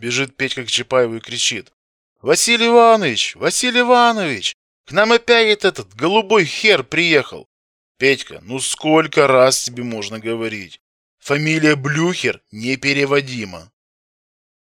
Бежит Петька к Чапаеву и кричит. «Василий Иванович! Василий Иванович! К нам опять этот голубой хер приехал!» «Петька, ну сколько раз тебе можно говорить? Фамилия Блюхер непереводима!»